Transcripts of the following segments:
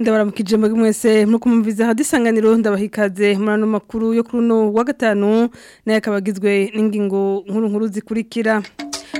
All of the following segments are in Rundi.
ndabaramukije mwese muri kumumviza hadisanganiro ndabahikaze muri makuru yo kuri uno wa gatanu nayo akaba agizwe n'ingingo nkuru nkuru zikurikira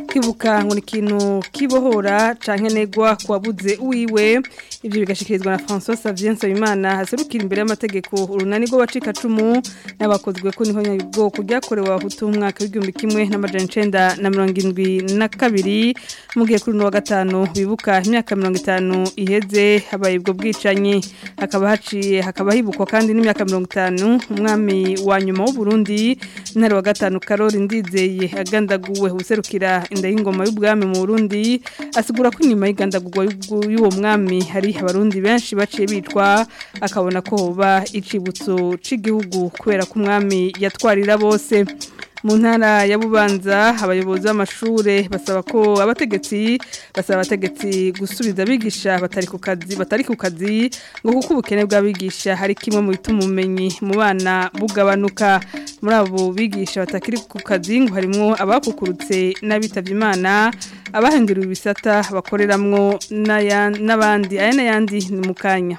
kwibuka ngo ni ikintu kibohora ntegwa kwa wabuze uwiwe ibyo bigashyikirizwa na francois savien nsabimana haserukira imbere y'amategeko urunani rw'abacikacumu n'abakozwe ko niho nyabwoko byakorewe abahutu mu mwaka w'igihumbi kimwe n'amajana icyenda na mirongo irindwi na kabiri mu gihe kuri uno wa gatanu bibuka imyaka mirongo itanu iheze habaye ubwo bwicanyi hakaba haciye hakaba hibukwa kandi n'imyaka mirongo itanu umwami wa nyuma w'uburundi ntare wa gatanu Karoli ndizeye agandaguwe ubuserukira manda y'ingoma y'ubwami mu Burundi asigura ko inyuma y'igandagurwa y'uwo mwami hari abarundi benshi baciye bicwa akabona ko hoba icibutso c'igihugu kubera ko umwami yatwarira bose mu ya bubanza abayobozi b'amashuri basaba ko abategetsi basaba abategetsi gusubiza abigisha batari ku kazi batari ku kazi ngo kuko ubukene bw'abigisha hari kimwe mu bituma ubumenyi mu bana bugabanuka muri abo bigisha batakiri ku kazi ngo harimo abakukurutse n'abitabye imana abahinduriwe ibisata bakoreramwo n'abandi aya n'ayandi ni mu kanya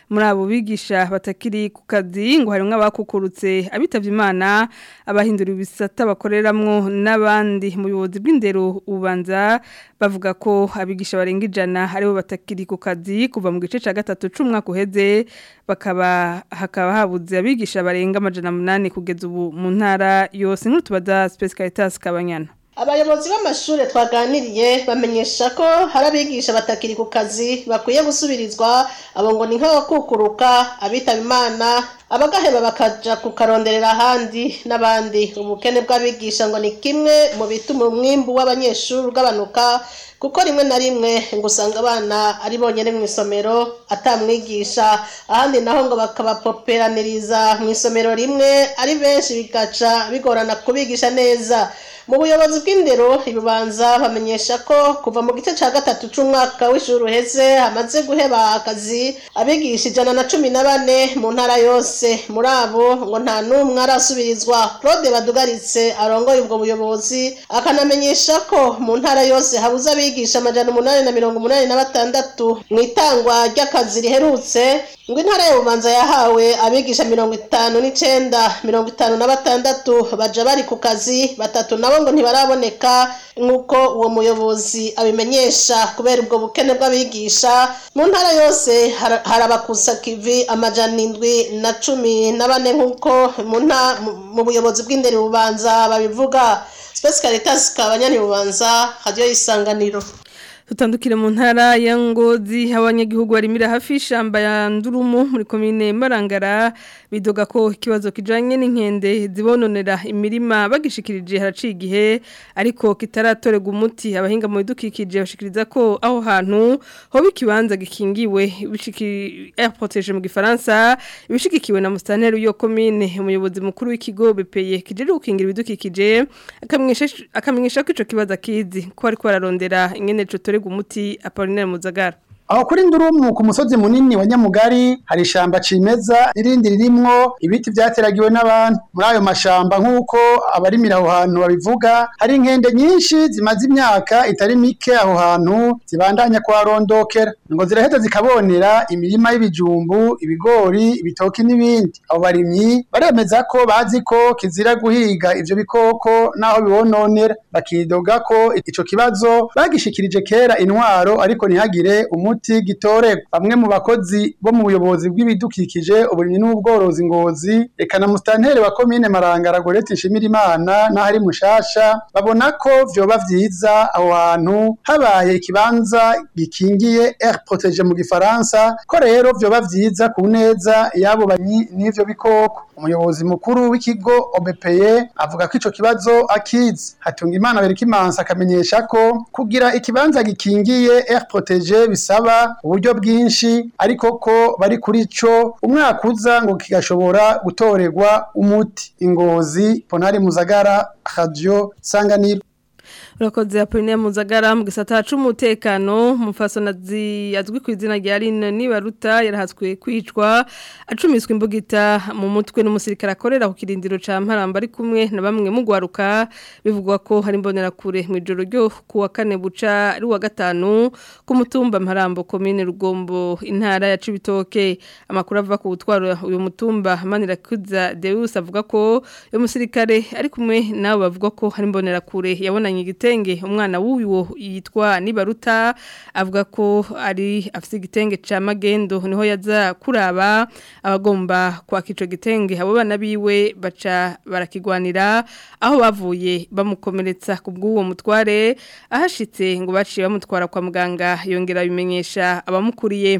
muri abo bigisha batakiri ku kazi ngo harimo abakukurutse abitabye imana abahindura ibisata bakoreramwo n'abandi mu buyobozi bw'indero ubanza bavuga ko abigisha barenga ijana aribo batakiri ku kazi kuva mu gice cya gatatu cy'umwaka uheze bakaba hakaba habuze abigisha barenga amajana munani kugeza ubu mu ntara yose n'utubaza Specialitas Kabanyana abayobozi b'amashuri twaganiriye bamenyesha ko hari abigisha batakiri ku kazi bakwiye gusubirizwa abo ngo ni nk'abakukuruka abitaba imana abagaheba bakajya kukaronderera ahandi n'abandi ubukene bw'abigisha ngo ni kimwe mu bituma umwimbu w'abanyeshuri ugabanuka kuko rimwe na rimwe ngo usanga abana ari bonyine mu isomero atamwigisha ahandi naho ngo bakabapoperaniriza mu isomero rimwe ari benshi bigaca bigorana kubigisha neza mu buyobozi bw'indero ibibanza bamenyesha ko kuva mu gice cya gatatu cy'umwaka w'ishuri uheze hamaze guheba akazi abigisha ijana na cumi na bane mu ntara yose bose muri abo ngo nta n'umwe arasubirizwa claude badugaritse arongoye ubwo buyobozi akanamenyesha ko mu ntara yose habuze abigisha amajana umunani na mirongo umunani na batandatu mu itangwa ry'akazi riherutse ngo intara ya yahawe abigisha mirongo itanu n'icyenda mirongo itanu na batandatu bajya bari ku kazi batatu nabo ngo ntibaraboneka nk'uko uwo muyobozi abimenyesha kubera ubwo bukene bw'abigisha mu ntara yose harabakusa kivi amajana indwi na cumi na bane nk'uko mu buyobozi bw'indere bubanza babivuga spesikarita zikaba nyari bubanza hajyaho isanganiro tutandukire mu ntara ya ngozi abanyagihugu barimira hafi y'ishyamba ya ndurumu muri komine marangara bidoga ko ikibazo kijyanye n'inkende zibononera imirima bagishikirije haraciye igihe ariko kitaratorerwa umuti abahinga mu bidukikije bashikiriza ko aho hantu hoba ikibanza gikingiwe airpoteje mu gifaransa ibishigikiwe na musitaneri w'iyo komine umuyobozi mukuru w'ikigo bipeye kijeri gukingira ibidukikije akamenyesha ko icyo kibazo akizi ko ariko ararondera ingeneco uturega umuti Apollinaire Muzagara aho kuri Ndurumu ku musozi munini wa Nyamugari hari ishyamba cimeza n'irindi ririmwo ibiti vyateragiwe n'abantu muri ayo mashyamba nk'uko abarimira aho hantu babivuga hari inkende nyinshi zimaze imyaka itari mike aho hantu zibandanya kuharondokera ngo ziraheza zikabonera imirima y'ibijumbu ibigori ibitoki n'ibindi abo barimyi baremeza ko bazi ko kizira guhiga ibyo bikoko naho bibononera bakidoga ko icyo kibazo bagishikirije kera intwaro ariko ntihagire umuntu muti gitore bamwe mu bakozi bo mu buyobozi bw'ibidukikije uburimyi n'ubworozi ngozi reka na musitanteri wa komine maranga ragoretse nshimira imana n'aho ari mushasha babona ko vyoba byiza aho hantu habaye ikibanza gikingiye air protege mu gifaransa ko rero vyoba byiza ku neza y'abo banyi n'ivyo bikoko umuyobozi mukuru w'ikigo obepeye avuga ko icyo kibazo akizi hatunga imana berikimansa akamenyesha ko kugira ikibanza gikingiye air protege bisaba uburyo bwinshi ariko ko bari kuri cyo umwaka uza ngo kigashobora gutorerwa umuti ingozi ponari muzagara radio sanganiro urakoze apuline muzagara mu gisata cy'umutekano mufasonazi azwi ku izina rya rino nibaruta yarahatswe kwicwa acumiswe imbugita mu mutwe n'umusirikare akorera ku kirindiro cya mparamba ari kumwe na bamwe mu rwaruka bivugwa ko hari imbonerakure mu ijoro ryo ku wa kane buca ari uwa gatanu ku mutumba mparambo komine rugombo intara ya cibitoke amakuru avuga ku gutwara uyu mutumba manirakuza deus avuga ko uyu musirikare ari kumwe nabo bavuga ko hari imbonerakure yabonanye igiti igitenge umwana w'uwo yitwa nibaruta avuga ko ari afite igitenge cya magendo niho yaza kuraba abagomba kwaka icyo gitenge abo bana biwe baca barakigwanira aho bavuye bamukomeretsa ku mutware ahashyitse ngo baciye bamutwara kwa muganga yongera abimenyesha abamukuriye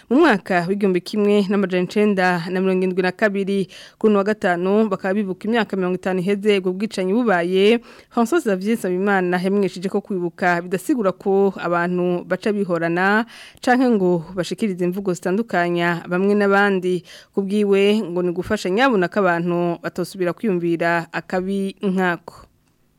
mu mwaka w'igihumbi kimwe n'amajana icyenda na mirongo irindwi na kabiri kuri uno wa gatanu bakaba bibuka imyaka mirongo itanu iheze ubwo bwicanyi bubaye François Xavier Nsabimana imana hemwesheje ko kwibuka bidasigura ko abantu baca bihorana canke ngo bashikirize imvugo zitandukanya bamwe n'abandi kubwiwe ngo ni gufasha nyabuna ko batosubira kwiyumvira akabi nkako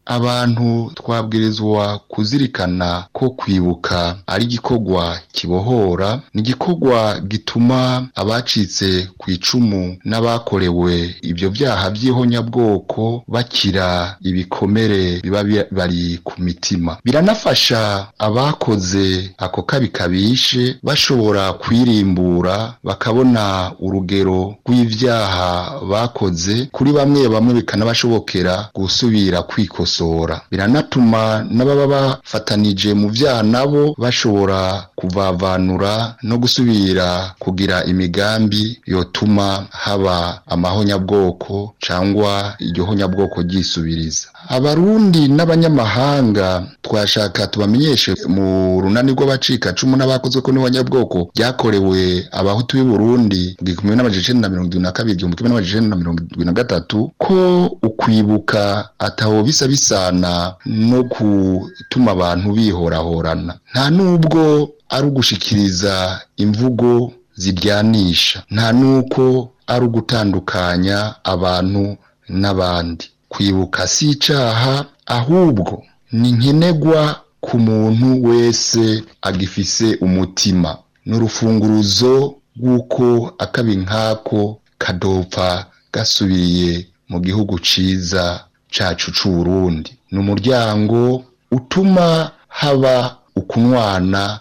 abantu twabwirizwa kuzirikana ko kwibuka ari igikorwa kibohora ni igikorwa gituma abacitse ku icumu n'abakorewe ibyo byaha by'ihonyabwoko bakira ibikomere biba bari ku mitima biranafasha abakoze ako kabi kabishe bashobora kwirimbura bakabona urugero rw'ibyaha bakoze kuri bamwe bamwe bikanabashobokera gusubira kwikosa kubikosora biranatuma n'ababa bafatanije mu byaha nabo bashobora kubavanura no gusubira kugira imigambi yotuma haba amahonyabwoko cyangwa iryo gisubiriza ryisubiriza abarundi n'abanyamahanga twashaka tubamenyeshe mu runani rw'abacikacumu n'abakozwe ko n'abanyabwoko byakorewe abahutu b'i Burundi bwikumwe n'amajana na mirongo irindwi na kabiri igihumbi kimwe n'amajana na mirongo irindwi na gatatu ko ukwibuka ataho bisa bisa isana no gutuma abantu bihorahorana nta n'ubwo ari ugushikiriza imvugo ziryanisha nta n'uko ari ugutandukanya abantu n'abandi kwibuka si icyaha ahubwo ni nkenegwa ku muntu wese agifise umutima ni urufunguruzo rw'uko akabi nk'ako kadopfa gasubiriye mu gihugu cyiza cacu c'uburundi ni umuryango utuma haba ukunwana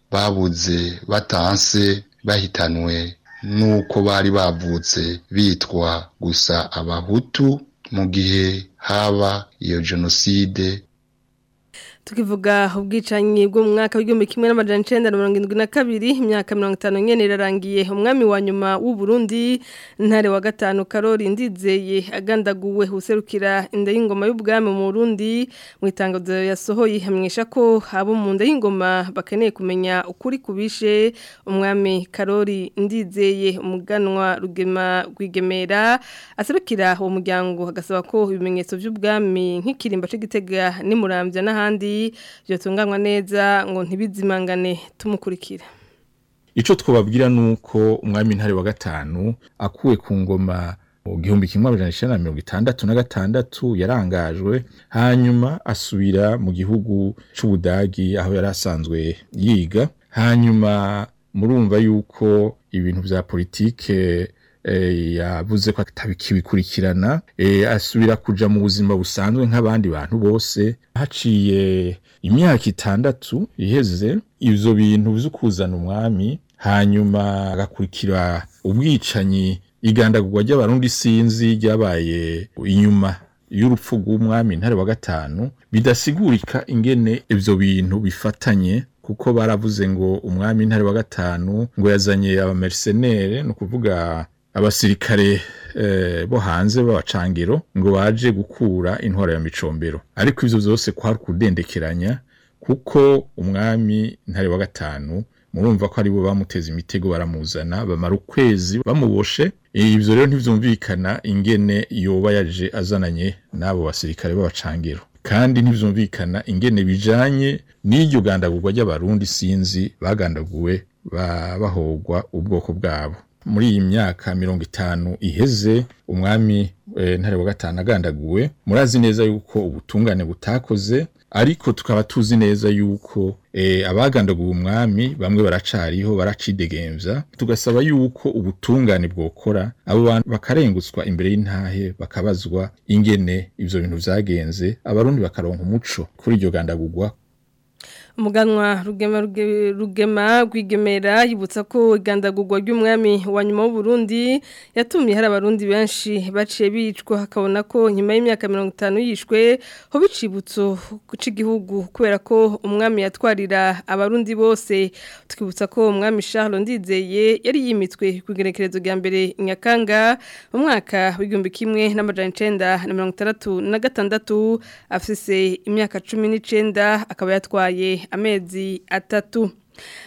babuze batanse bahitanwe n'uko bari bavutse bitwa gusa abahutu mu gihe haba iyo jenoside tukivuga ubwicanyi bwo mu mwaka w'igihumbi kimwe n'amajana icenda na kabiri imyaka mirongo itanu nyene irarangiye umwami wa nyuma w'u Burundi ntare wa gatanu Karori Ndizeye agandaguwe userukira inda y'ingoma y'ubwami mu Burundi mu itangazo yasohoye hamenyesha ko abo mu nda y'ingoma bakeneye kumenya ukuri kubishe umwami Karori Ndizeye umuganwa rugema rwigemera aserukira uwo muryango agasaba ko ibimenyetso by'ubwami nk'ikirimba c'igitega n'imurambya n'ahandi amazi neza ngo ntibizimangane tumukurikira icyo twababwira ni uko umwami ntare wa gatanu akuwe ku ngoma igihumbi kimwe amajana icyenda na mirongo itandatu na gatandatu yarangajwe hanyuma asubira mu gihugu cy'ubudagi aho yari asanzwe yiga hanyuma murumva yuko ibintu bya politike Eh, yavuze ko atabikibikurikirana eh, asubira kuja mu buzima busanzwe nk'abandi bantu bose haciye imyaka itandatu iheze ivyo bintu vyo kuzana umwami hanyuma agakurikira ubwicanyi igandagurwa ry'abarundi sinzi ryabaye inyuma y'urupfu rw'umwami ntare wa gatanu bidasigurika ingene ivyo bintu bifatanye kuko baravuze ngo umwami ntare wa gatanu ngo yazanye abamercenere ni ukuvuga abasirikare eh, bo hanze b'abacangiro ngo baje gukura intwara ya micombero ariko ivyo vyose kwari kudendekeranya kuko umwami ntare wa gatanu murumva ko aribo bamuteza imitego baramuzana bamara ukwezi bamuboshe ivyo rero ntivyumvikana ingene yoba yaje azananye n'abo basirikare b'abacangiro kandi ntivyumvikana ingene bijanye n'iryo gandagurwa ry'abarundi sinzi bagandaguwe bahogwa ubwoko bwabo muri iyi myaka mirongo itanu iheze umwami eh, ntare wa gatanu agandaguwe murazi neza yuko ubutungane butakoze ariko tukaba tuzi neza yuko eh, abagandaguwe umwami bamwe baracariho baracidegembya tugasaba yuko ubutungane bwokora abo bantu bakarengutswa imbere y'intahe bakabazwa ingene ibyo bintu byagenze abarundi bakaronka umuco kuri iryo gandagurwa muganwa rugema rugema rwigemera yibutsa ko igandagurwa ry'umwami wa nyuma w’u Burundi yatumye hari abarundi benshi baciye bicwa hakabona ko nyuma y'imyaka mirongo itanu yishwe ho bicibutso cy'igihugu kubera ko umwami yatwarira abarundi bose tukibutsa ko umwami Charles ndizeye yari yimitwe ku igerekerezo rya mbere nyakanga mu mwaka w'igihumbi kimwe n'amajana icenda na mirongo itandatu na gatandatu afise imyaka cumi n'icenda akaba yatwaye amezi atatu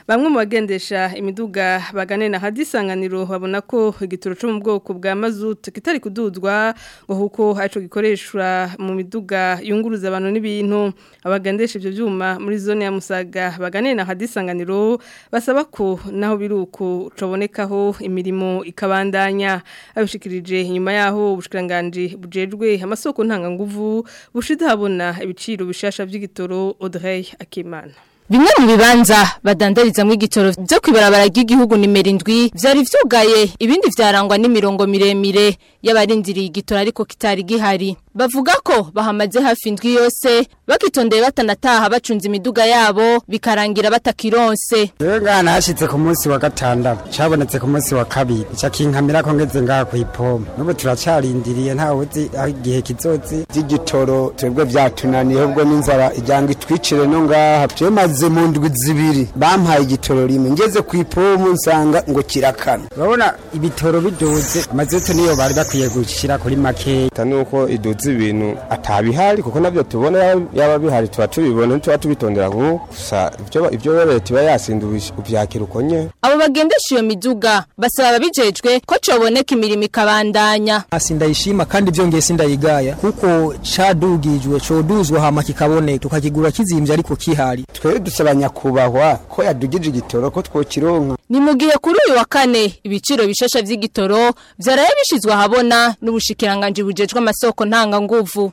bamwe mu bagendesha imiduga bagane na hadisanganiro babona ko igituro cyo mu bwoko bwa mazutu kitari kududwa ngo kuko aricyo gikoreshwa mu miduga yunguruza abantu n'ibintu abagendesha ibyo byuma muri zone ya musaga bagane na hadisanganiro basaba ko naho biruko cobonekaho imirimo ikabandanya abishikirije inyuma yaho ubushikiranganje bujejwe amasoko ntanganguvu bushize habona ibiciro bishasha by'igitoro Audrey Akimana bimwe mu bibanza badandarizamo igitoro byo kwibarabara ry'igihugu nimero indwi byari byugaye ibindi byarangwa n'imirongo miremire y'abarindiriye igitoro ariko kitari gihari bavuga ko bahamaze hafi indwi yose bakitondeye batanataha bacunze imiduga yabo bikarangira batakironse ngana hashyitse ku munsi wa gatandatu cyabonetse ku munsi wa kabiri cyakinkamira ko ngeze ngaha ku ipombo n'ubu turacarindiriye ntawe uzi aho igihe kizotsi by'igitoro twebwe byatunaniye ubwo n'inzara ijyanga itwicire no ngaha twemaze namaze mu zibiri bampaye igitoro rimwe ngeze ku ipomu nsanga ngo kirakana urabona ibitoro biduze amazutu niyo bari bakwiye gushyira kuri make nuko iduze ibintu atabihari kuko nabyo tubona yaba bihari tuba tubibona tuba tubitondera gusa ibyo leta iba yasindubije ubyakira uko nye abo bagendesha iyo miduga basaba ababijejwe ko coboneka imirimo ikabandanya hasi ndayishima kandi byongeye sindayigaya kuko cadugijwe coduzwa hama kikabone tukakigura kizimbye ariko kihari twebwe dusaba nyakubahwa ko yadugije igitoro ko twokironka ni mu gihe kuri uyu wa kane ibiciro bishasha by'igitoro byaraye bishyizwe ahabona n'ubushikiranganje bujejwe amasoko ntanga nguvu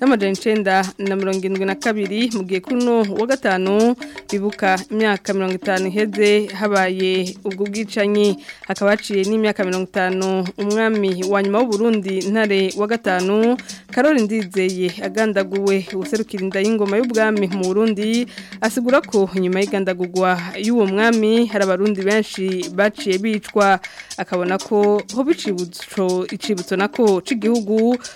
n'amajana icyenda na mirongo irindwi na kabiri mu gihe kuno wa gatanu bibuka imyaka mirongo itanu iheze habaye ubwo bwicanyi hakaba haciye n'imyaka mirongo itanu umwami wa nyuma w’u Burundi ntare wa gatanu Karoli ndizeye agandaguwe userukira y'ingoma y'ubwami mu burundi asigura ko nyuma y'igandagurwa y'uwo mwami hari abarundi benshi baciye bicwa akabona ko ho hoba icibutso nako c'igihugu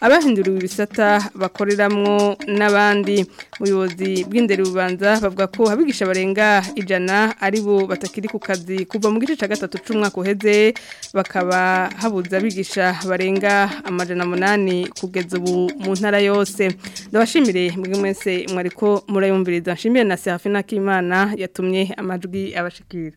abahinduriwe ibisata bakoreramwo n'abandi ubuyobozi bw'indera ububanza bavuga ko abigisha barenga ijana ijana aribo batakiri ku kazi kuva mu gice cya gatatu cy'umwaka uheze bakaba habuza abigisha barenga amajana munani kugeza ubu mu ntara yose ndabashimire mwese mwese mwariko murayumviriza nshimire na serafina k'imana yatumye amajwi abashikira